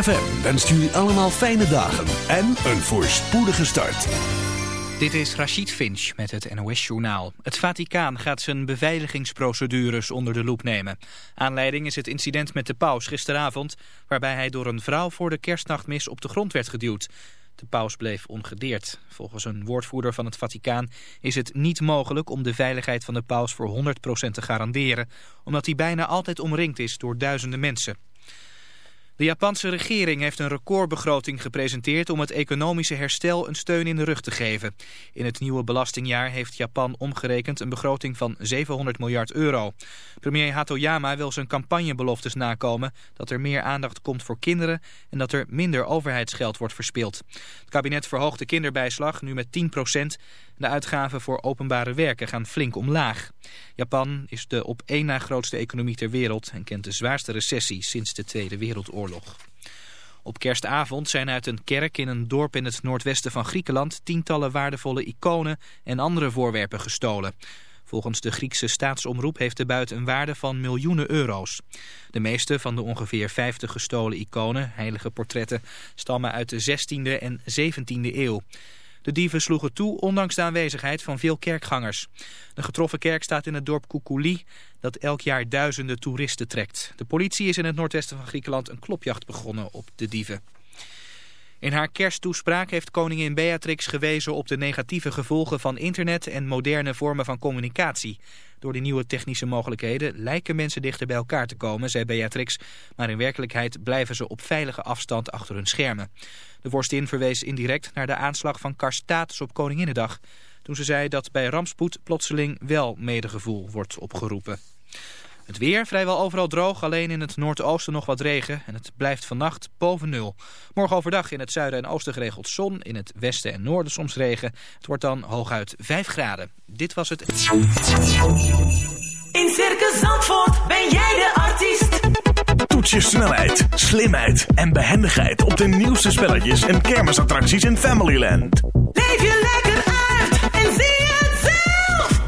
ZFM wenst jullie allemaal fijne dagen en een voorspoedige start. Dit is Rachid Finch met het NOS-journaal. Het Vaticaan gaat zijn beveiligingsprocedures onder de loep nemen. Aanleiding is het incident met de paus gisteravond... waarbij hij door een vrouw voor de kerstnachtmis op de grond werd geduwd. De paus bleef ongedeerd. Volgens een woordvoerder van het Vaticaan is het niet mogelijk om de veiligheid van de paus voor 100% te garanderen... omdat hij bijna altijd omringd is door duizenden mensen. De Japanse regering heeft een recordbegroting gepresenteerd om het economische herstel een steun in de rug te geven. In het nieuwe belastingjaar heeft Japan omgerekend een begroting van 700 miljard euro. Premier Hatoyama wil zijn campagnebeloftes nakomen dat er meer aandacht komt voor kinderen en dat er minder overheidsgeld wordt verspild. Het kabinet verhoogt de kinderbijslag nu met 10 procent. De uitgaven voor openbare werken gaan flink omlaag. Japan is de op één na grootste economie ter wereld en kent de zwaarste recessie sinds de Tweede Wereldoorlog. Op kerstavond zijn uit een kerk in een dorp in het noordwesten van Griekenland tientallen waardevolle iconen en andere voorwerpen gestolen. Volgens de Griekse staatsomroep heeft de buit een waarde van miljoenen euro's. De meeste van de ongeveer 50 gestolen iconen, heilige portretten, stammen uit de 16e en 17e eeuw. De dieven sloegen toe ondanks de aanwezigheid van veel kerkgangers. De getroffen kerk staat in het dorp Koukouli dat elk jaar duizenden toeristen trekt. De politie is in het noordwesten van Griekenland een klopjacht begonnen op de dieven. In haar kersttoespraak heeft koningin Beatrix gewezen op de negatieve gevolgen van internet en moderne vormen van communicatie. Door die nieuwe technische mogelijkheden lijken mensen dichter bij elkaar te komen, zei Beatrix. Maar in werkelijkheid blijven ze op veilige afstand achter hun schermen. De vorstin verwees indirect naar de aanslag van Karstatus op Koninginnedag. Toen ze zei dat bij rampspoed plotseling wel medegevoel wordt opgeroepen. Het weer vrijwel overal droog, alleen in het noordoosten nog wat regen. En het blijft vannacht boven nul. Morgen overdag in het zuiden en oosten geregeld zon. In het westen en noorden soms regen. Het wordt dan hooguit 5 graden. Dit was het... In Circus Zandvoort ben jij de artiest. Toets je snelheid, slimheid en behendigheid op de nieuwste spelletjes en kermisattracties in Familyland. Leef je lekker uit en zie zelf.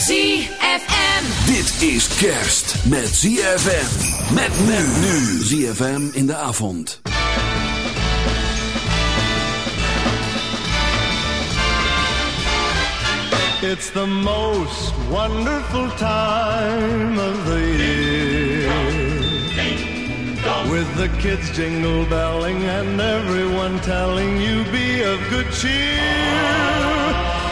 ZFM. Dit is kerst met ZFM. Met men nu. ZFM in de avond. It's the most wonderful time of the year. With the kids jingle belling and everyone telling you be of good cheer.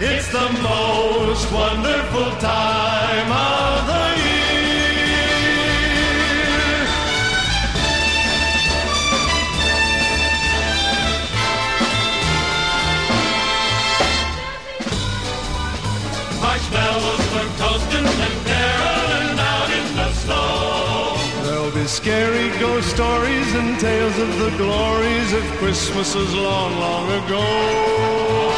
It's the most wonderful time of the year. Marshmallows for toasting and caroling out in the snow. There'll be scary ghost stories and tales of the glories of Christmases long, long ago.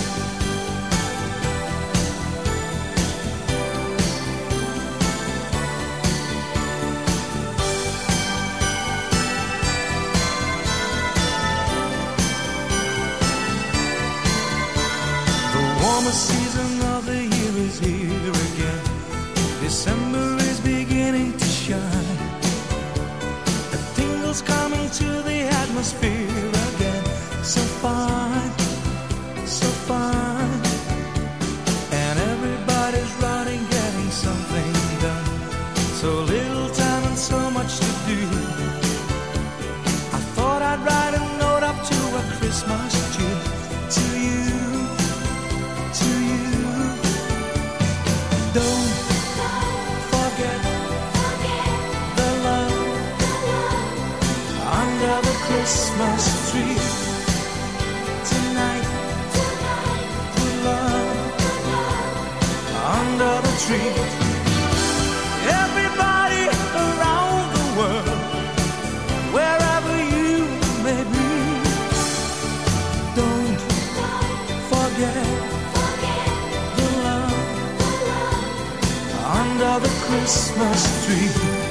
the Christmas tree.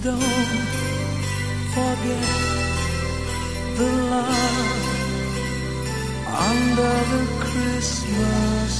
Don't forget the love under the Christmas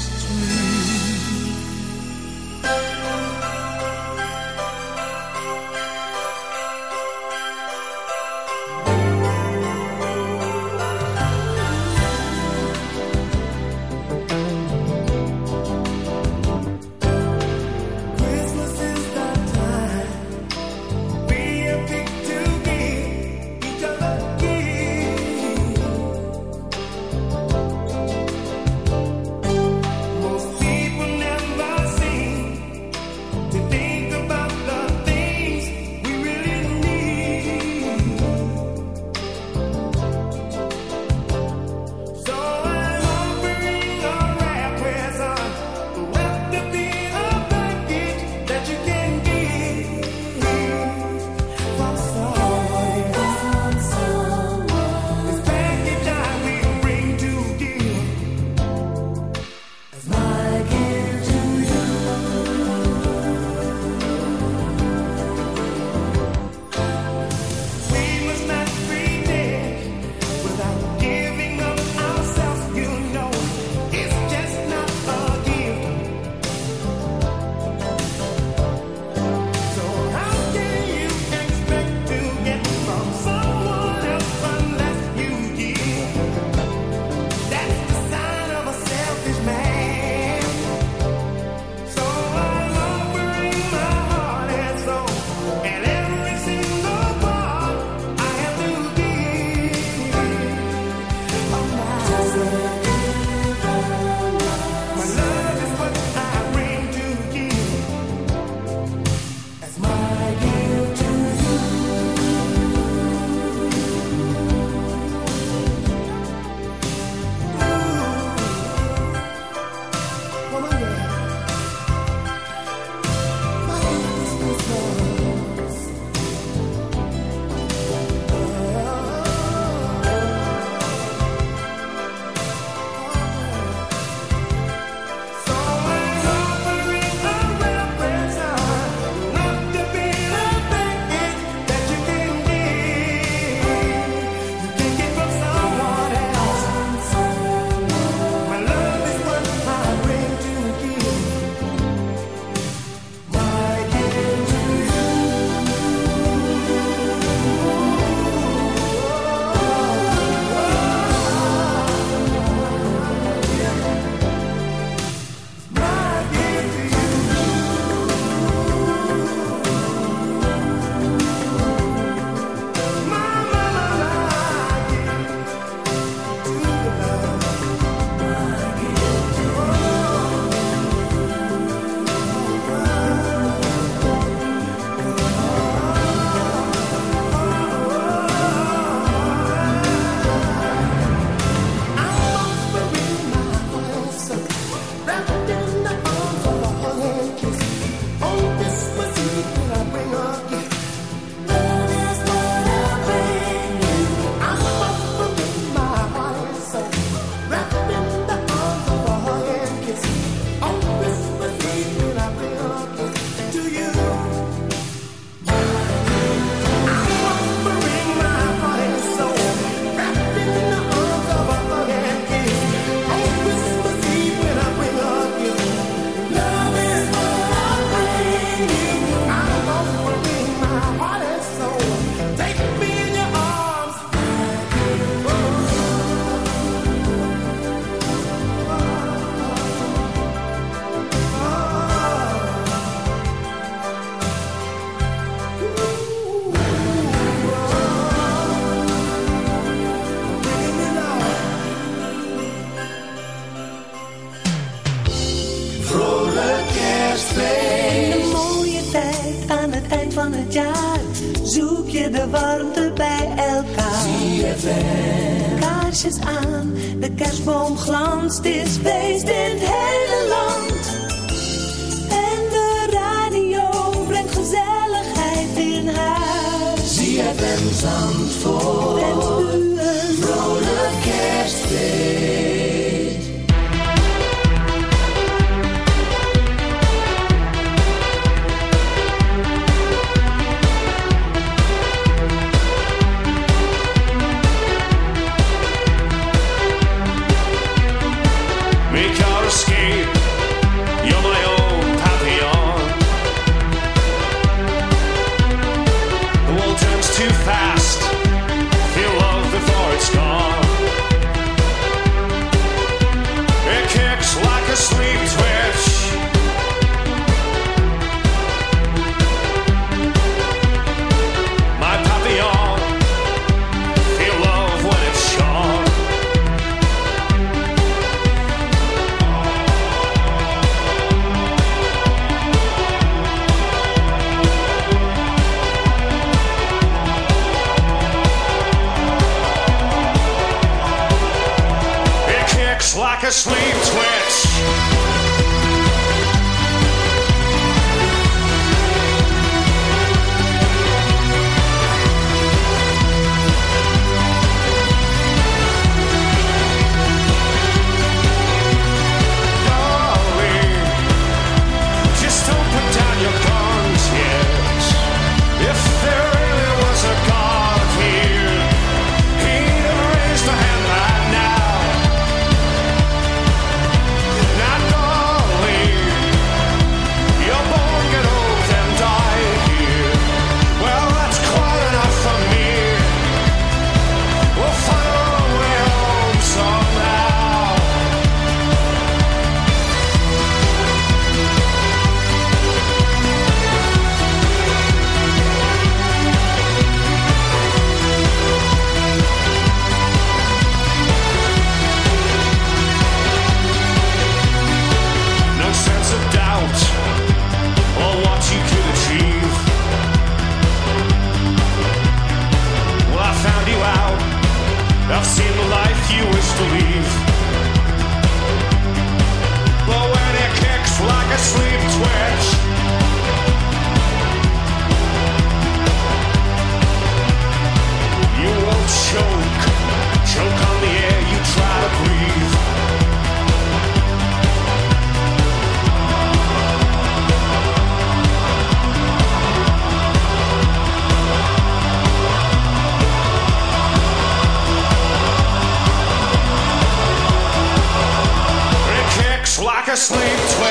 sleep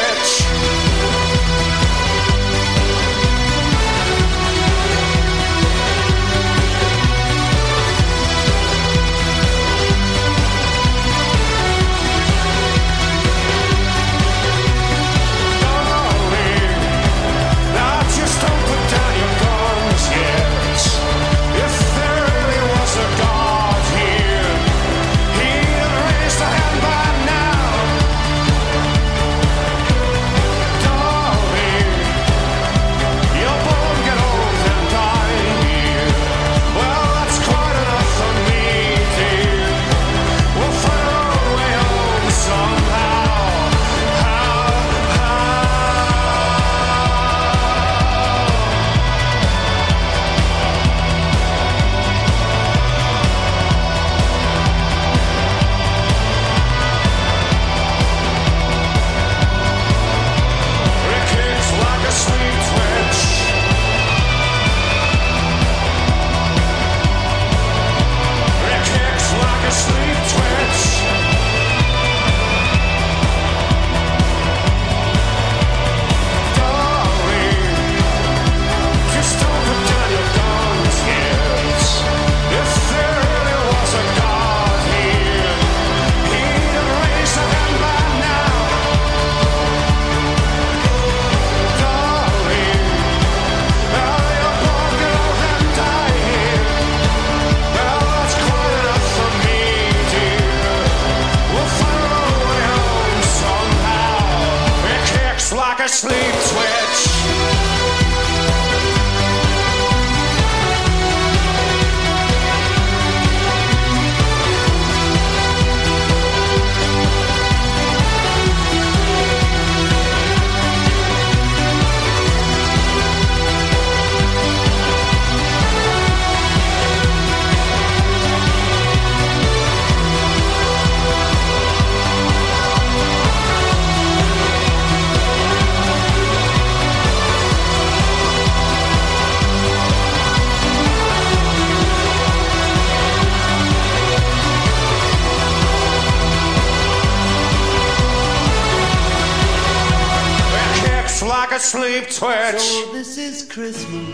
sleep twitch. So this is Christmas.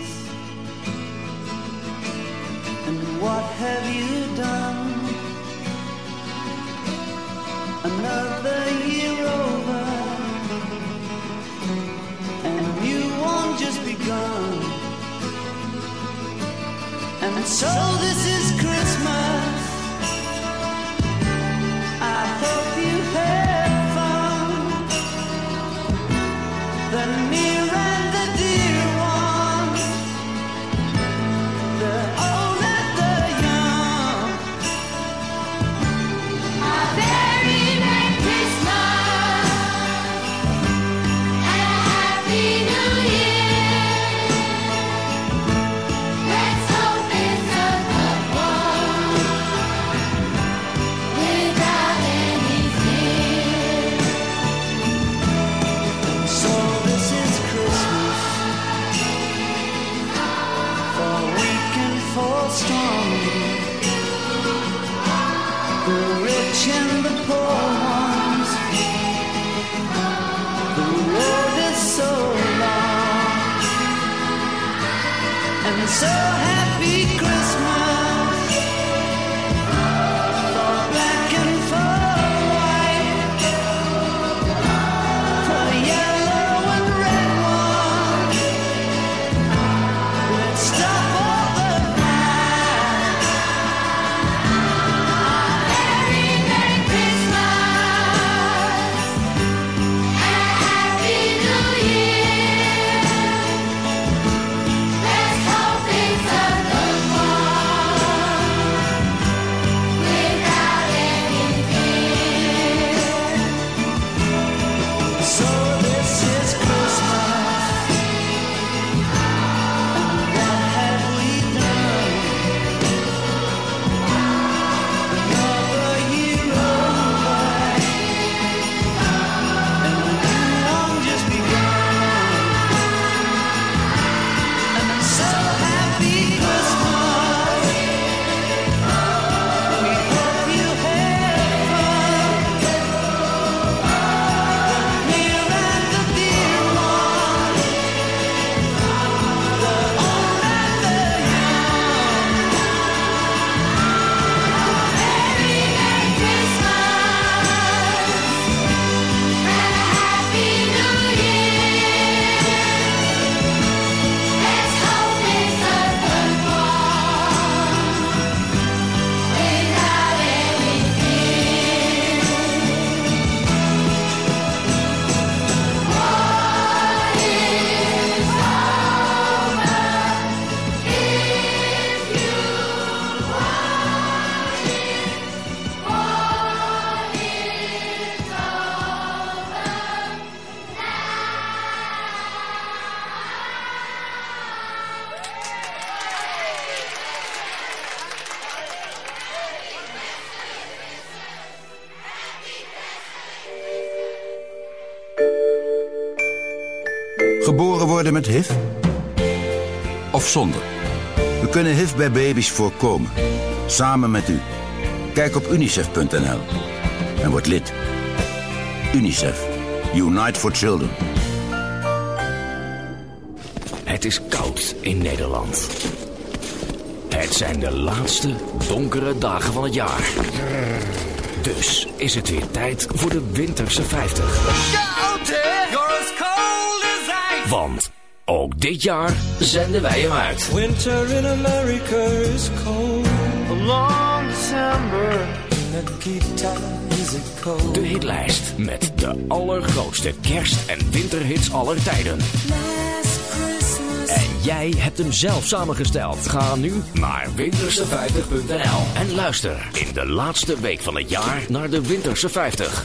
Met HIV? Of zonder? We kunnen HIV bij baby's voorkomen. Samen met u. Kijk op unicef.nl en word lid. UNICEF. Unite for Children. Het is koud in Nederland. Het zijn de laatste donkere dagen van het jaar. Dus is het weer tijd voor de Winterse 50. Want ook dit jaar zenden wij hem uit. Winter in America is cold. A long December. In Nikita is it cold. De hitlijst met de allergrootste kerst- en winterhits aller tijden. En jij hebt hem zelf samengesteld. Ga nu naar winterse50.nl en luister in de laatste week van het jaar naar de Winterse 50.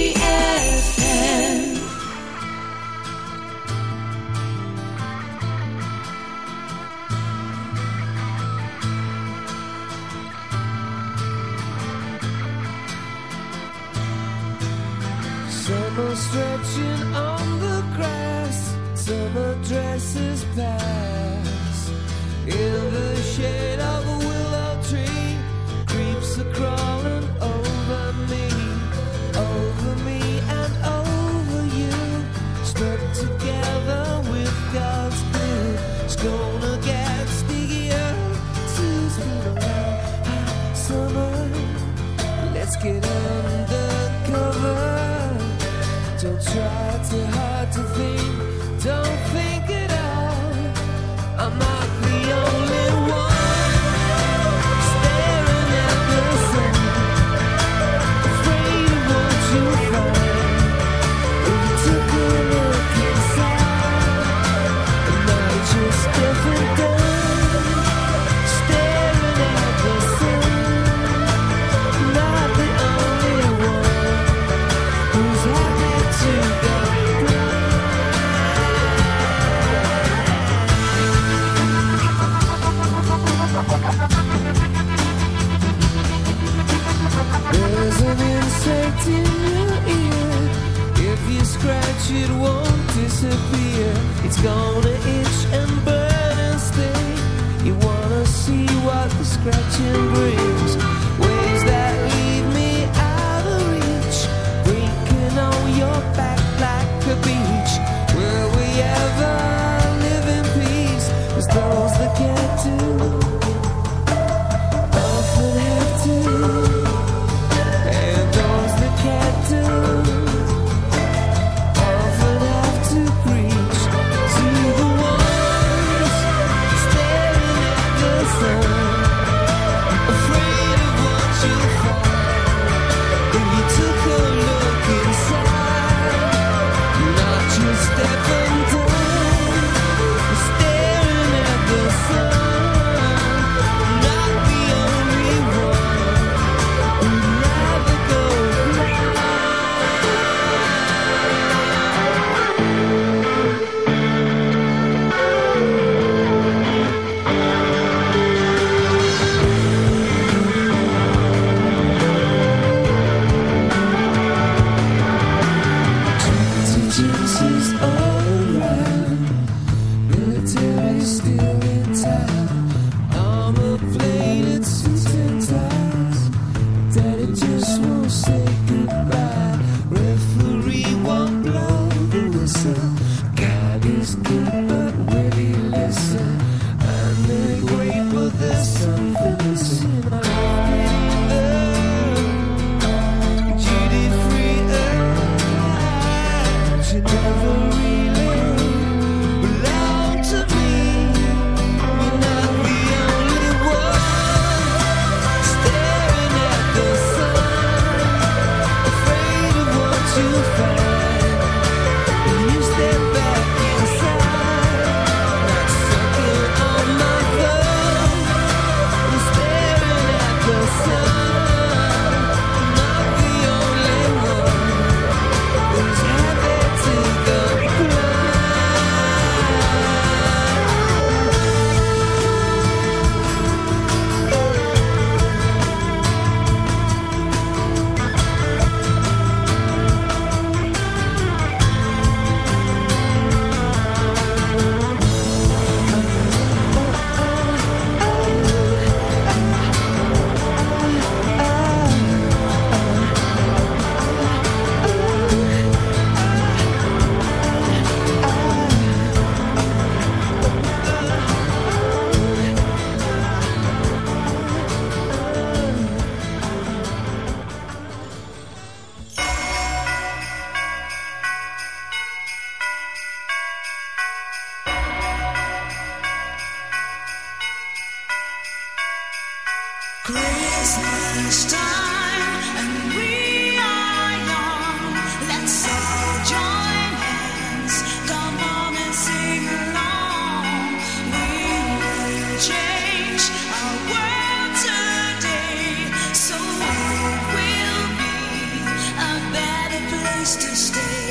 to stay.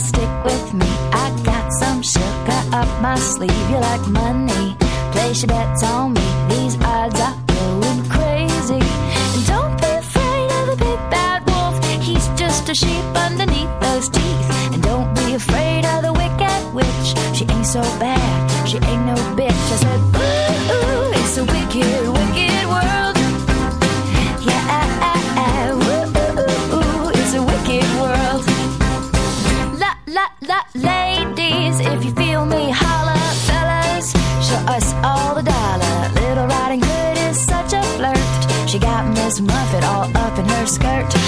stick with me. I got some sugar up my sleeve. You like money, place your bets on me. These odds are going crazy. And don't be afraid of the big bad wolf. He's just a sheep underneath those teeth. Skirt.